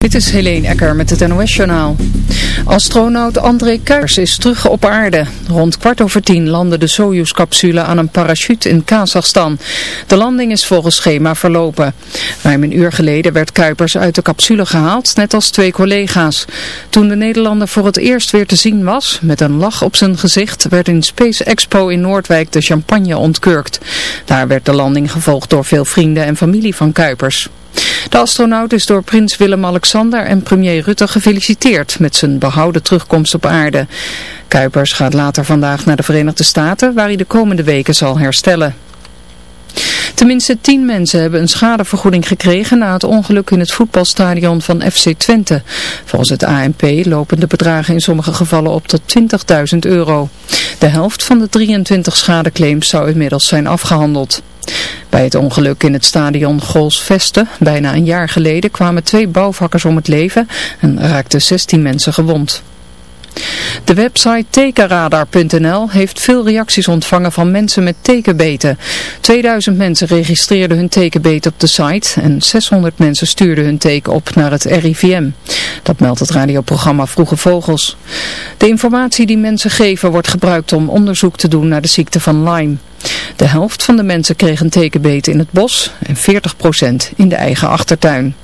Dit is Helene Ecker met het NOS-journaal. Astronaut André Kuipers is terug op aarde. Rond kwart over tien landde de Soyuz-capsule aan een parachute in Kazachstan. De landing is volgens schema verlopen. Ruim een uur geleden werd Kuipers uit de capsule gehaald, net als twee collega's. Toen de Nederlander voor het eerst weer te zien was, met een lach op zijn gezicht, werd in Space Expo in Noordwijk de champagne ontkurkt. Daar werd de landing gevolgd door veel vrienden en familie van Kuipers. De astronaut is door prins Willem-Alexander en premier Rutte gefeliciteerd met zijn behouden terugkomst op aarde. Kuipers gaat later vandaag naar de Verenigde Staten waar hij de komende weken zal herstellen. Tenminste tien mensen hebben een schadevergoeding gekregen na het ongeluk in het voetbalstadion van FC Twente. Volgens het ANP lopen de bedragen in sommige gevallen op tot 20.000 euro. De helft van de 23 schadeclaims zou inmiddels zijn afgehandeld. Bij het ongeluk in het stadion Golsveste, bijna een jaar geleden, kwamen twee bouwvakkers om het leven en raakten 16 mensen gewond. De website tekenradar.nl heeft veel reacties ontvangen van mensen met tekenbeten. 2000 mensen registreerden hun tekenbeet op de site en 600 mensen stuurden hun teken op naar het RIVM. Dat meldt het radioprogramma Vroege Vogels. De informatie die mensen geven wordt gebruikt om onderzoek te doen naar de ziekte van Lyme. De helft van de mensen kreeg een tekenbeet in het bos en 40% in de eigen achtertuin.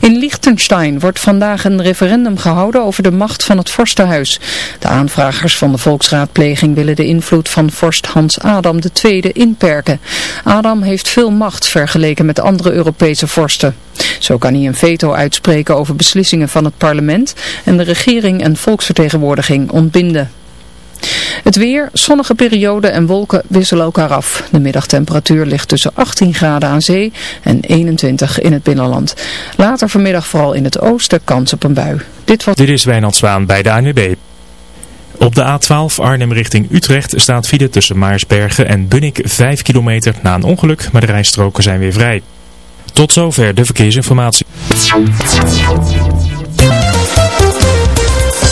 In Liechtenstein wordt vandaag een referendum gehouden over de macht van het vorstenhuis. De aanvragers van de volksraadpleging willen de invloed van vorst Hans Adam II inperken. Adam heeft veel macht vergeleken met andere Europese vorsten. Zo kan hij een veto uitspreken over beslissingen van het parlement en de regering en volksvertegenwoordiging ontbinden. Het weer, zonnige periode en wolken wisselen elkaar af. De middagtemperatuur ligt tussen 18 graden aan zee en 21 in het binnenland. Later vanmiddag vooral in het oosten kans op een bui. Dit, was... Dit is Wijnand Zwaan bij de ANWB. Op de A12 Arnhem richting Utrecht staat file tussen Maarsbergen en Bunnik 5 kilometer na een ongeluk, maar de rijstroken zijn weer vrij. Tot zover de verkeersinformatie.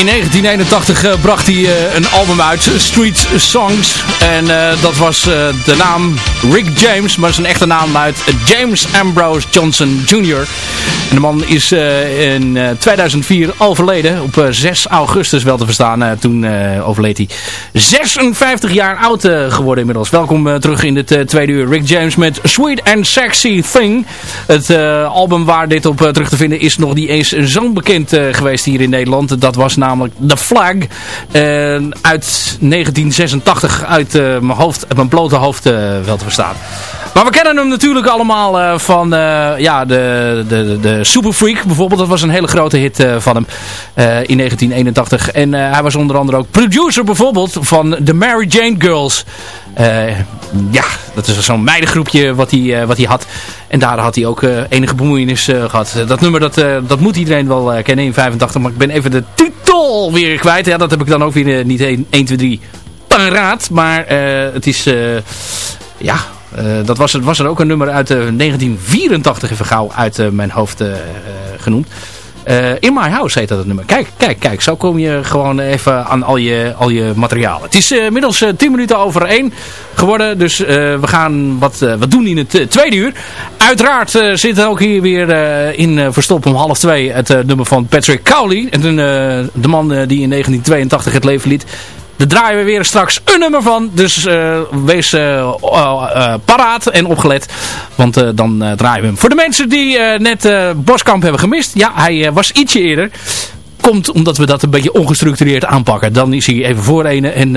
In 1981 bracht hij een album uit, Street Songs. En dat was de naam Rick James, maar zijn echte naam luidt James Ambrose Johnson Jr. En de man is in 2004 overleden, op 6 augustus wel te verstaan. toen overleed hij 56 jaar oud geworden inmiddels. Welkom terug in het tweede uur. Rick James met Sweet and Sexy Thing. Het album waar dit op terug te vinden is nog niet eens zo bekend geweest hier in Nederland. Dat was namelijk The Flag uit 1986 uit mijn hoofd, mijn blote hoofd wel te verstaan. Maar we kennen hem natuurlijk allemaal uh, van ja, de, de, de Super Freak bijvoorbeeld. Dat was een hele grote hit van hem in 1981. En hij was onder andere ook producer bijvoorbeeld van The Mary Jane Girls. ja, dat is zo'n meidengroepje wat hij, wat hij had. En daar had hij ook enige bemoeienis gehad. Dat nummer dat, dat moet iedereen wel kennen in 85. Maar ik ben even de titel weer kwijt. Ja, dat heb ik dan ook weer niet 1, 1 2, 3 paraat. Maar het is... ja, uh, dat was, was er ook een nummer uit uh, 1984 even gauw uit mijn hoofd uh, genoemd. In My House heet dat het nummer. Kijk, kijk, kijk. Zo kom je gewoon even aan al je, al je materiaal. Het is inmiddels 10 minuten over 1 geworden. Dus we gaan wat, wat doen in het tweede uur. Uiteraard zit ook hier weer in verstop om half 2 het nummer van Patrick Cowley. En, de man die in 1982 het leven liet. Daar draaien we weer straks een nummer van. Dus uh, wees uh, uh, paraat en opgelet. Want dan draaien we hem. Voor de mensen die net Boskamp hebben gemist. Ja, hij was ietsje eerder komt omdat we dat een beetje ongestructureerd aanpakken. Dan is hij even voor ene. En,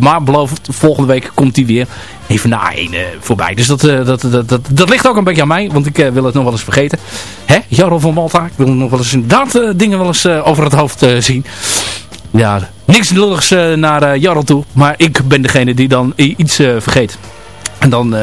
maar beloof, volgende week komt hij weer even na ene voorbij. Dus dat, dat, dat, dat, ligt ook een beetje aan mij. Want ik wil het nog wel eens vergeten. Hè? Jarro van Malta. Ik wil nog wel eens inderdaad dingen wel eens over het hoofd zien. Ja, niks lulligs uh, naar uh, Jarl toe. Maar ik ben degene die dan iets uh, vergeet. En dan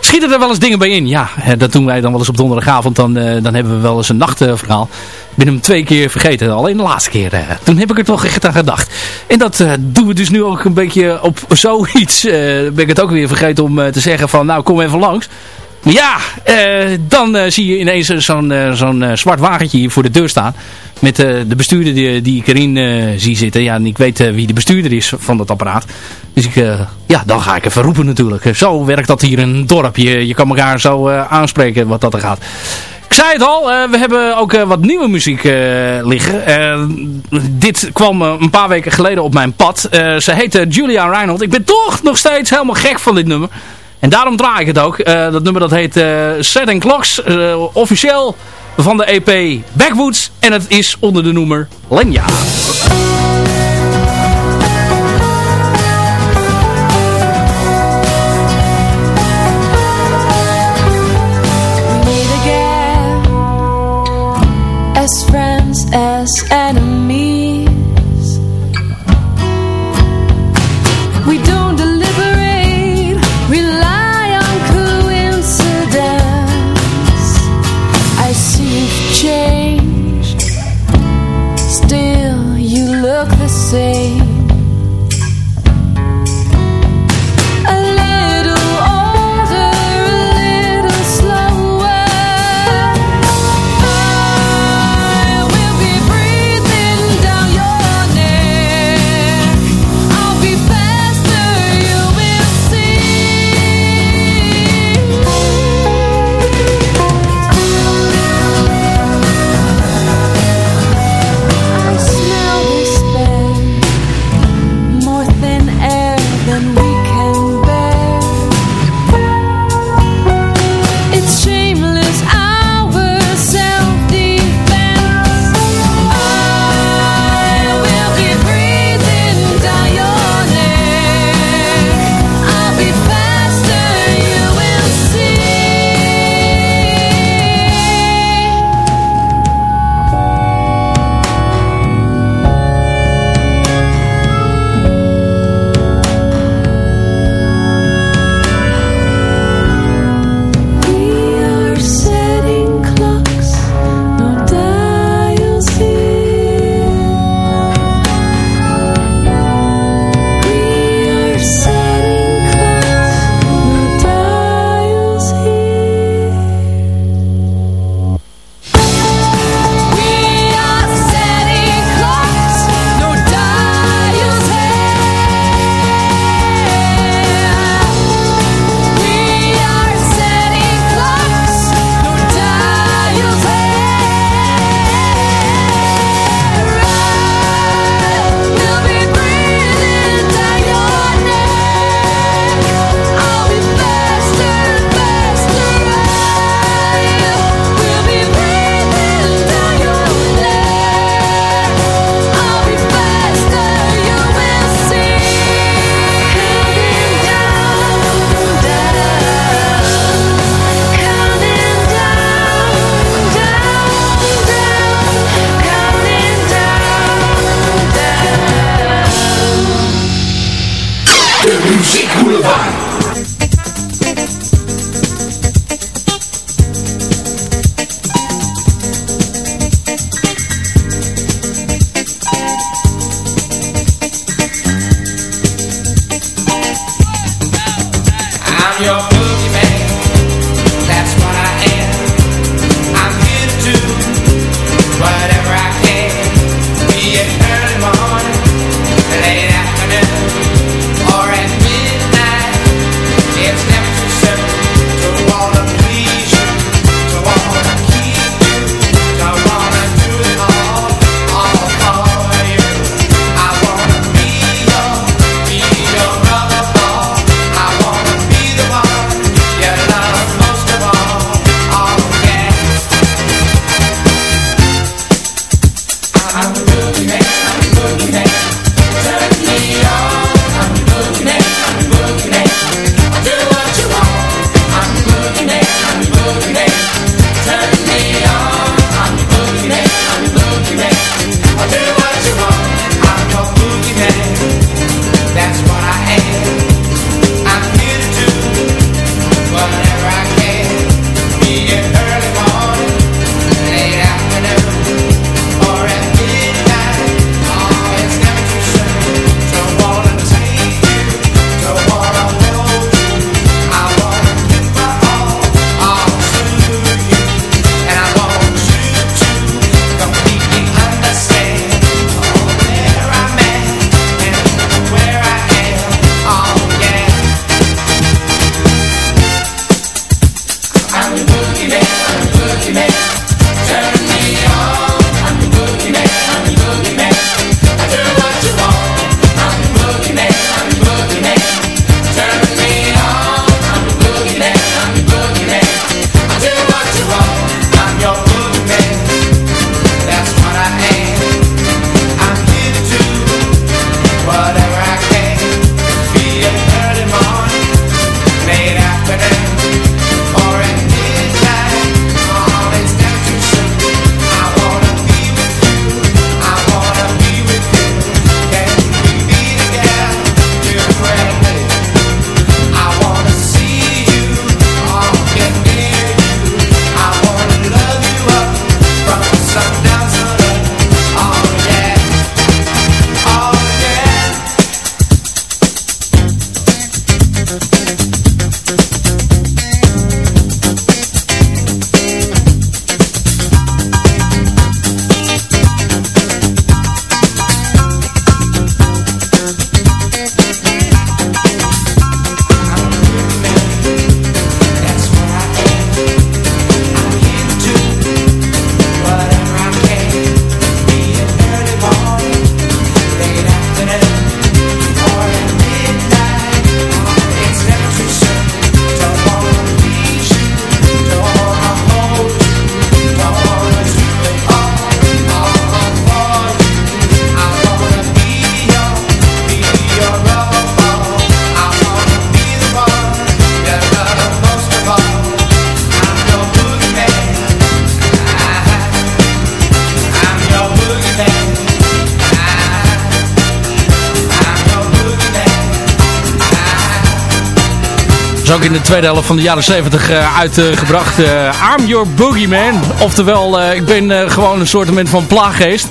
schieten er wel eens dingen bij in. Ja, dat doen wij dan wel eens op donderdagavond. Dan, dan hebben we wel eens een nachtverhaal. Ik ben hem twee keer vergeten. Alleen de laatste keer. toen heb ik er toch echt aan gedacht. En dat doen we dus nu ook een beetje op zoiets. ben ik het ook weer vergeten om te zeggen van nou kom even langs. Ja, dan zie je ineens zo'n zo'n zwart wagentje hier voor de deur staan met de bestuurder die, die ik erin zie zitten. Ja, en ik weet wie de bestuurder is van dat apparaat. Dus ik, ja, dan ga ik even roepen natuurlijk. Zo werkt dat hier in een dorp. Je, je kan elkaar zo aanspreken wat dat er gaat. Ik zei het al, we hebben ook wat nieuwe muziek liggen. dit kwam een paar weken geleden op mijn pad. ze heet Julia Reinhold. Ik ben toch nog steeds helemaal gek van dit nummer. En daarom draai ik het ook. dat nummer dat heet Setting Clocks. officieel van de EP Backwoods. En het is onder de noemer Lenya. As friends, as enemies tweede helft van de jaren 70 eh, uitgebracht. eh, I'm Your Boogeyman. Oftewel, eh, ik ben gewoon een soort van plaaggeest.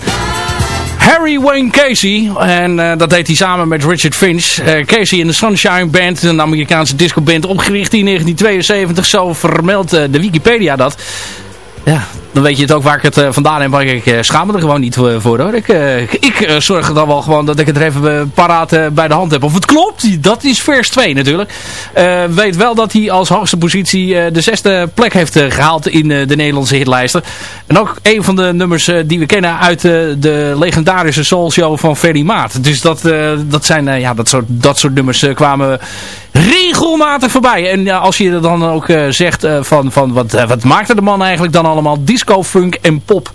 Harry Wayne Casey. En dat deed hij samen met Richard Finch. Casey in de Sunshine Band. Een Amerikaanse discoband opgericht in 1972. Zo vermeldt de Wikipedia dat. Ja, dan weet je het ook waar ik het eh, vandaan heb. Maar ik eh, schaam me er gewoon niet voor, voor, hoor. Ik, eh, ik eh, zorg er dan wel gewoon dat ik het er even eh, paraat eh, bij de hand heb. Of het klopt, dat is vers 2 natuurlijk. Eh, weet wel dat hij als hoogste positie eh, de zesde plek heeft eh, gehaald in eh, de Nederlandse hitlijsten. En ook een van de nummers eh, die we kennen uit eh, de legendarische soul show van Ferry Maat. Dus dat, eh, dat zijn, eh, ja, dat soort, dat soort nummers eh, kwamen regelmatig voorbij. En als je dan ook eh, zegt eh, van, van wat, eh, wat maakte de man eigenlijk dan allemaal? Funk en pop.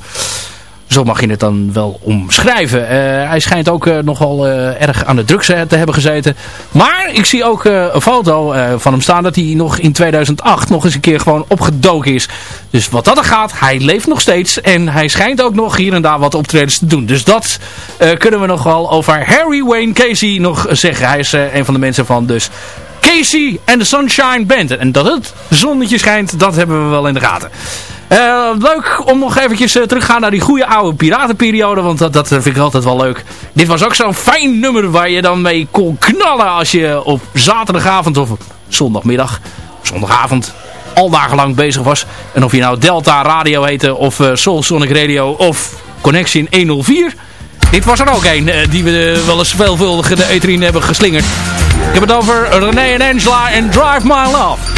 Zo mag je het dan wel omschrijven. Eh, hij schijnt ook eh, nogal eh, erg aan de drugs te hebben gezeten. Maar ik zie ook een foto van hem staan dat hij nog in 2008 nog eens een keer gewoon opgedoken is. Dus wat dat er gaat, hij leeft nog steeds. En hij schijnt ook nog hier en daar wat optredens te doen. Dus dat kunnen we nog wel over Harry Wayne Casey nog zeggen. Hij is een van de mensen van dus Casey en de Sunshine Band. En dat het zonnetje schijnt, dat hebben we wel in de gaten. Eh, leuk om nog eventjes eh, terug te gaan naar die goede oude piratenperiode. Want dat, dat vind ik altijd wel leuk. Dit was ook zo'n fijn nummer waar je dan mee kon knallen als je op zaterdagavond of zondagmiddag, zondagavond, al dagenlang bezig was. En of je nou Delta Radio heette of eh, Soul Sonic Radio of Connection 104. Dit was er ook een eh, die we eh, wel eens veelvuldig de E3 hebben geslingerd. Ik heb het over René en Angela en Drive My Love.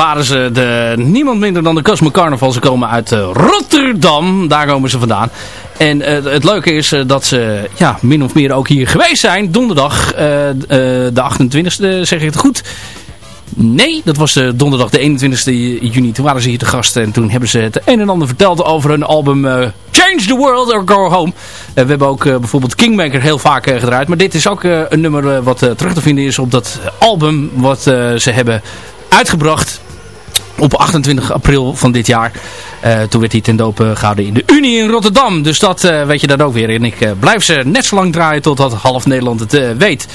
Waren ze, de, niemand minder dan de Cosmo Carnival. Ze komen uit eh, Rotterdam, daar komen ze vandaan. En eh, het leuke is eh, dat ze ja, min of meer ook hier geweest zijn. Donderdag, de 28e, zeg ik het goed. Nee, dat was donderdag de 21e juni. Toen waren ze hier te gast en toen hebben ze het een en ander verteld over hun album Change the World or Go Home. We hebben ook bijvoorbeeld Kingmaker heel vaak gedraaid. Maar dit is ook een nummer wat terug te vinden is op dat album wat ze hebben uitgebracht op 28 april van dit jaar. Eh, toen werd hij ten doop gehouden in de Unie in Rotterdam. Dus dat eh, weet je dat ook weer. En ik eh, blijf ze net zo lang draaien totdat half Nederland het eh, weet.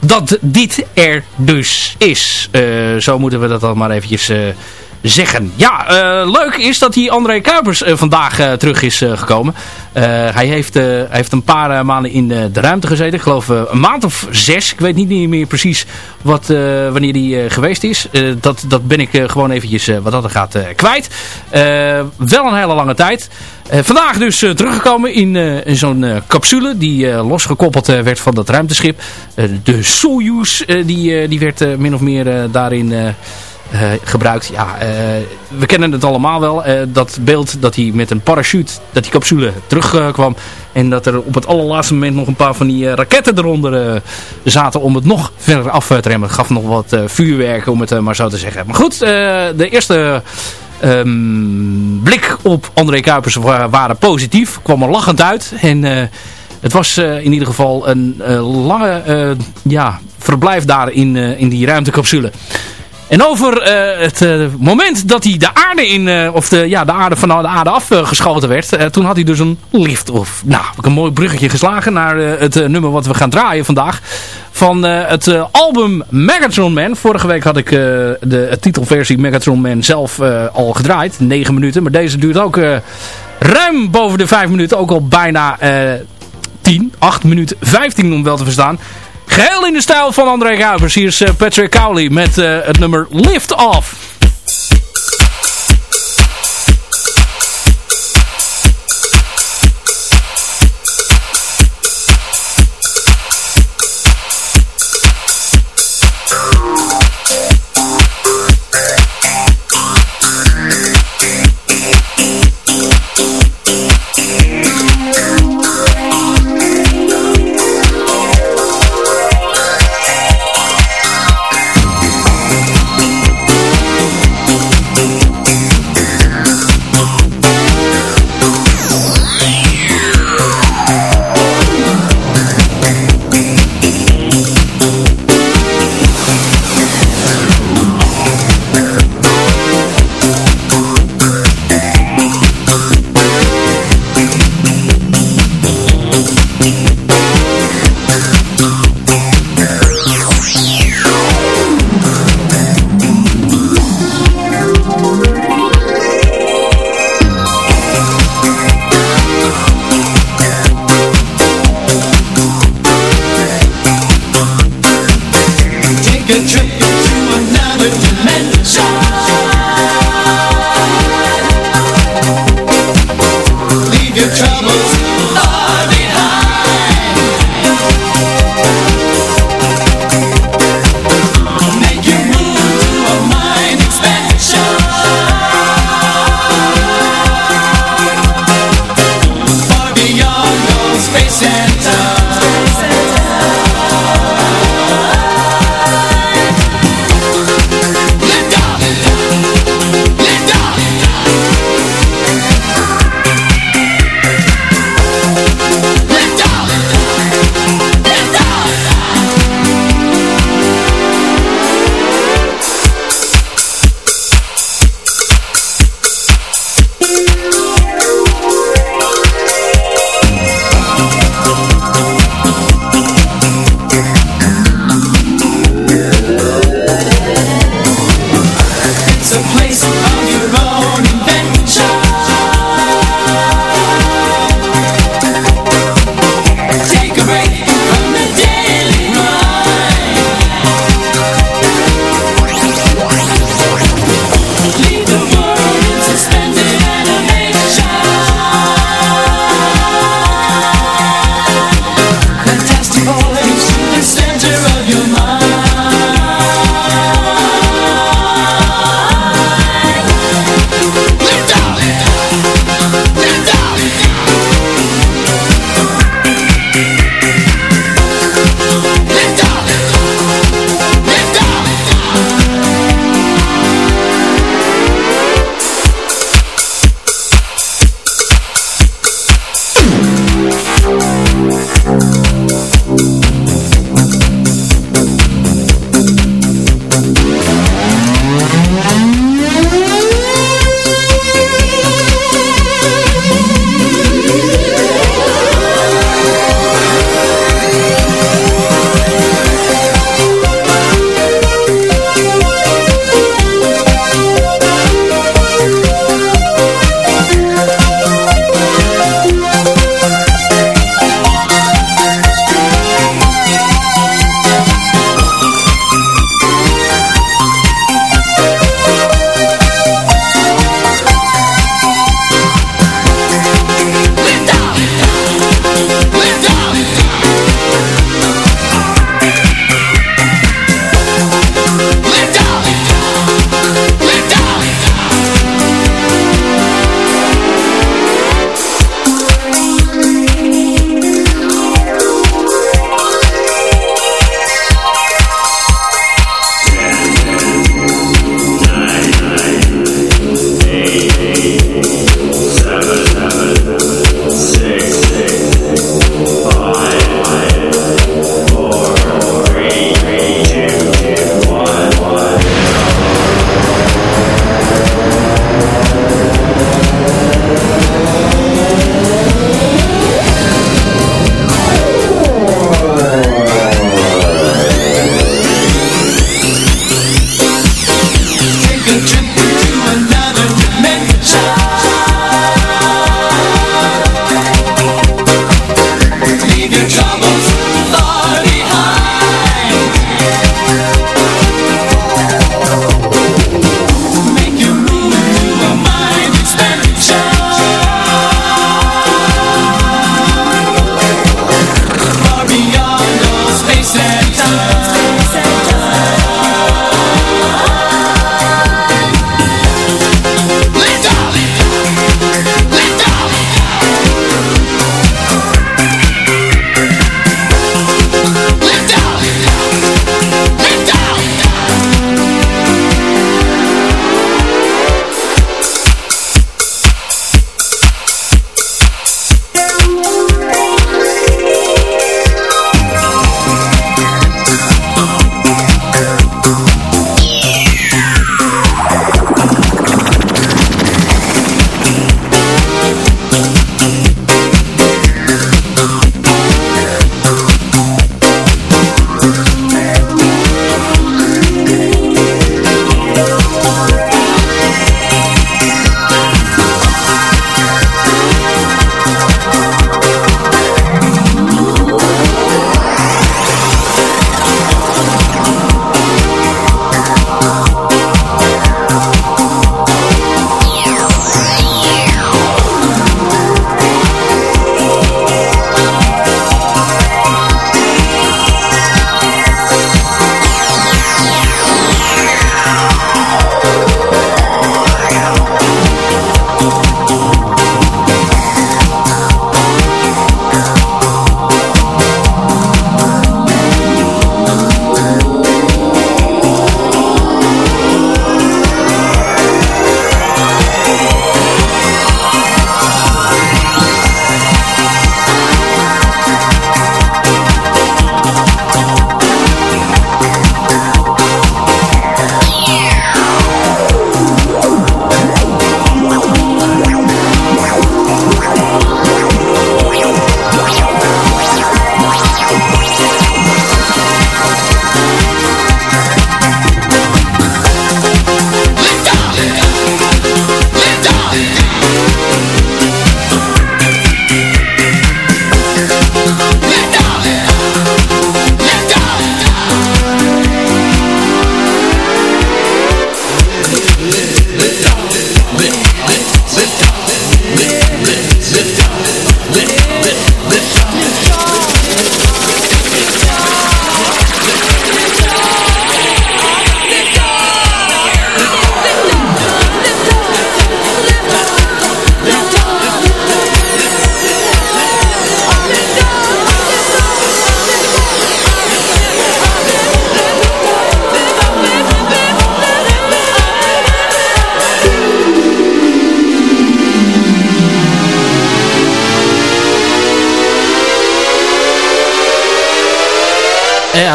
Dat dit er dus is. Eh, zo moeten we dat dan maar eventjes eh, zeggen. Ja, eh, leuk is dat die André Kuipers eh, vandaag eh, terug is gekomen. Hij, heeft, heeft een paar maanden in de ruimte gezeten. Ik geloof een maand of zes. Ik weet niet meer precies wat, wanneer hij geweest is. Dat, dat ben ik gewoon eventjes wat dat er gaat kwijt. Wel een hele lange tijd. Vandaag dus teruggekomen in, in zo'n capsule die losgekoppeld werd van dat ruimteschip. De Soyuz die, die werd min of meer daarin... eh, gebruikt. Ja, eh, we kennen het allemaal wel. eh, dat beeld dat hij met een parachute, dat die capsule terugkwam. en dat er op het allerlaatste moment nog een paar van die raketten eronder zaten om het nog verder af te remmen. Gaf nog wat vuurwerk om het maar zo te zeggen. Maar goed, de eerste ehm, blik op André Kuipers wa- waren positief. Kwam er lachend uit. En het was in ieder geval een lange ja, verblijf daar in, in die ruimtecapsule. En over eh, het eh, moment dat hij de aarde in, eh, of de, ja, de aarde van de aarde afgeschoten werd, toen had hij dus een lift. Of, nou, heb ik een mooi bruggetje geslagen naar het nummer wat we gaan draaien vandaag. Van het album Megatron Man. Vorige week had ik de het titelversie Megatron Man zelf al gedraaid. 9 minuten. Maar deze duurt ook ruim boven de 5 minuten. Ook al bijna eh 10, 8 minuten 15 om wel te verstaan. Geheel in de stijl van André Kuipers. Hier is eh, Patrick Cowley met eh, het nummer Lift Off.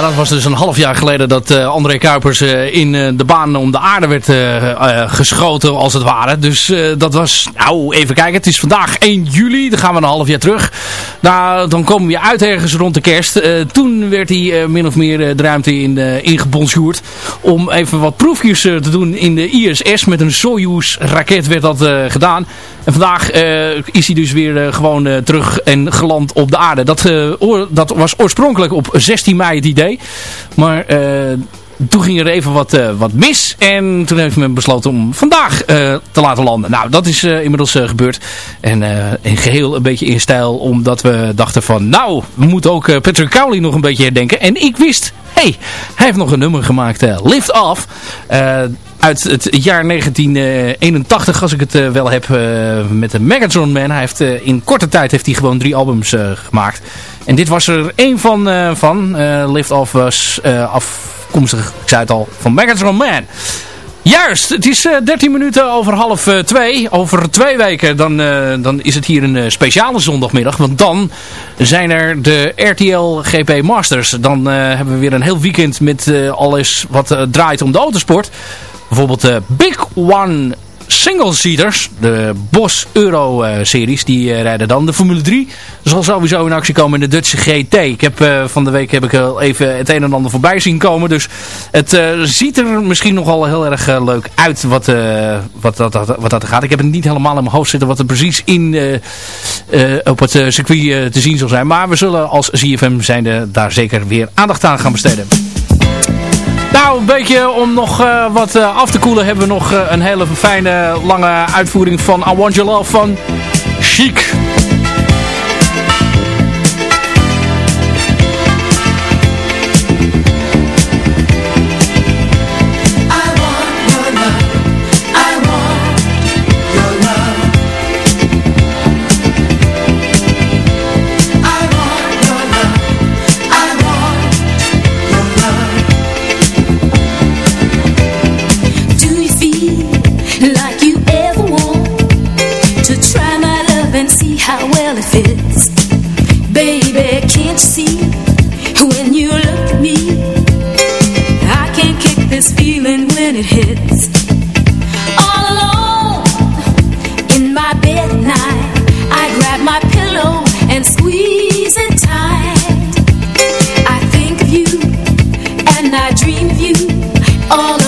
Dat was dus een half jaar geleden dat eh, André Kuipers eh, in eh, de baan om de aarde werd geschoten als het ware. Dus dat was, nou even kijken, het is vandaag 1 juli, dan gaan we een half jaar terug. Nou, dan komen we uit ergens rond de kerst. Eh, toen werd hij eh, min of meer eh, de ruimte in, ingebonsjoerd om even wat proefjes te doen in de ISS. Met een Soyuz raket werd dat gedaan. En vandaag is hij dus weer gewoon terug en geland op de aarde. Dat, dat was oorspronkelijk op 16 mei het idee. Maar toen ging er even wat, eh, wat mis. En toen heeft men besloten om vandaag eh, te laten landen. Nou, dat is eh, inmiddels gebeurd. En in geheel een beetje in stijl. Omdat we dachten van, nou, we moeten ook Patrick Cowley nog een beetje herdenken. En ik wist, hey, hij heeft nog een nummer gemaakt. Lift Off. Uit het jaar 1981, als ik het wel heb, met de Megatron Man. Hij heeft, in korte tijd heeft hij gewoon drie albums gemaakt. En dit was er één van. van. Lift Off was eh, afkomstig, ik zei het al, van Megatron Man. Juist, het is eh, 13 minuten over half eh, twee. Over twee weken dan, eh, dan is het hier een eh, speciale zondagmiddag. Want dan zijn er de RTL GP Masters. Dan eh, hebben we weer een heel weekend met eh, alles wat eh, draait om de autosport. Bijvoorbeeld de Big One single-seaters. De Bosch Euro-series. die eh, rijden dan. De Formule 3 zal sowieso in actie komen in de Dutch GT. Ik heb eh, van de week heb ik al even het een en ander voorbij zien komen. Dus het eh, ziet er misschien nogal heel erg eh, leuk uit wat, eh, wat, dat, wat dat gaat. Ik heb het niet helemaal in mijn hoofd zitten wat er precies in, eh, eh, op het eh, circuit eh, te zien zal zijn. Maar we zullen als ZFM zijnde daar zeker weer aandacht aan gaan besteden. Nou, een beetje om nog eh, wat eh, af te koelen hebben we nog eh, een hele fijne lange uitvoering van I Want Your Love van Chic. Dream of you. All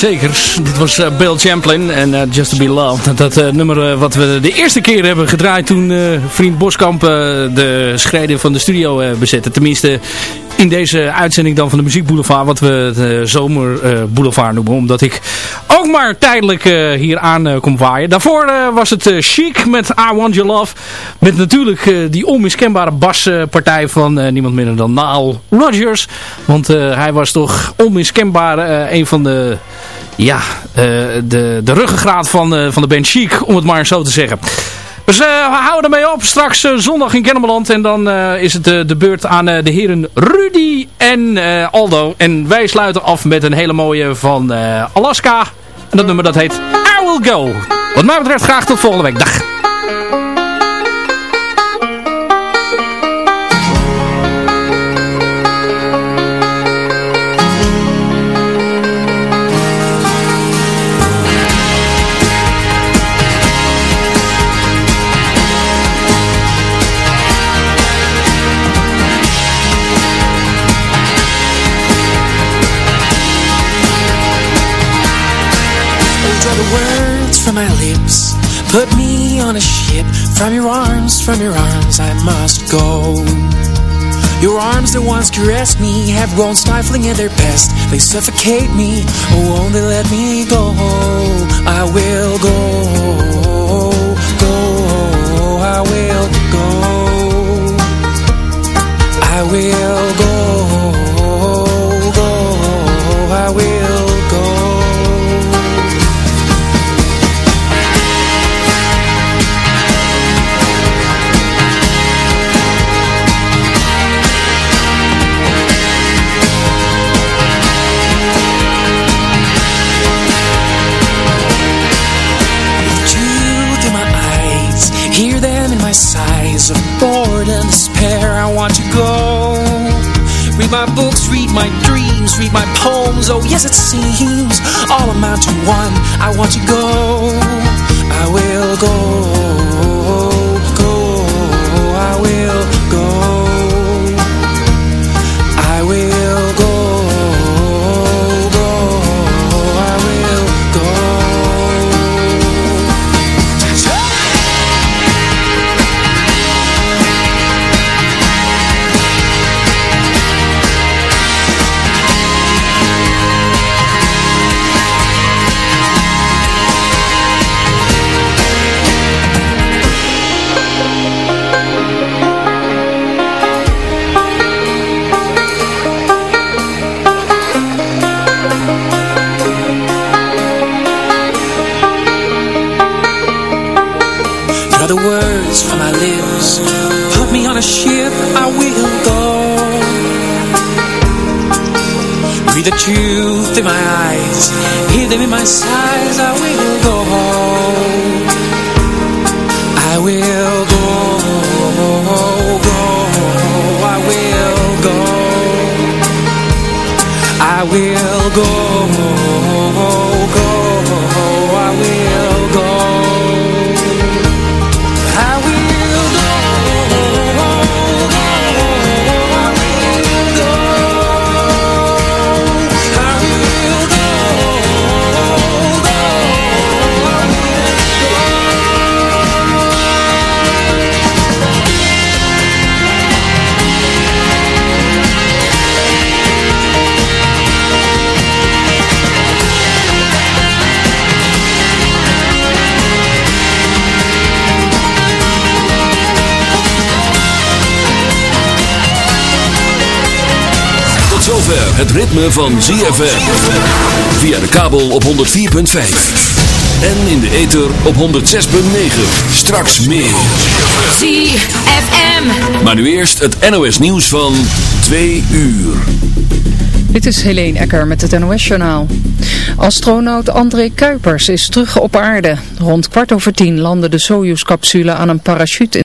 Zeker, dit was eh, Bill Champlin en eh, Just To Be Loved. Dat eh, nummer wat we de eerste keer hebben gedraaid toen vriend Boskamp de schreden van de studio bezette. Tenminste, in deze uitzending dan van de Muziek Boulevard, wat we het Zomer Boulevard noemen. Omdat ik ook maar tijdelijk hier aan kom waaien. Daarvoor was het Chic met I Want Your Love. Met natuurlijk die onmiskenbare baspartij van niemand minder dan Nile Rodgers. Want hij was toch onmiskenbaar een van de ja, de, de ruggengraat van, van de band Chic, om het maar zo te zeggen. Dus we houden ermee op. Straks zondag in Kennemerland. En dan is het de beurt aan de heren Rudy en Aldo. En wij sluiten af met een hele mooie van Alaska. En dat nummer dat heet I Will Go. Wat mij betreft graag tot volgende week. Dag. Caressed me. Have grown stifling in their best. They suffocate me. Oh, won't they let me go? I will go. Go. I will go. I will poems Oh yes it seems all amount to one. I want to go, I will go ritme van ZFM. Via de kabel op 104.5. En in de ether op 106.9. Straks meer. ZFM. Maar nu eerst het NOS nieuws van 2 uur. Dit is Helene Ecker met het NOS-journaal. Astronaut André Kuipers is terug op aarde. Rond kwart over tien landde de Soyuz-capsule aan een parachute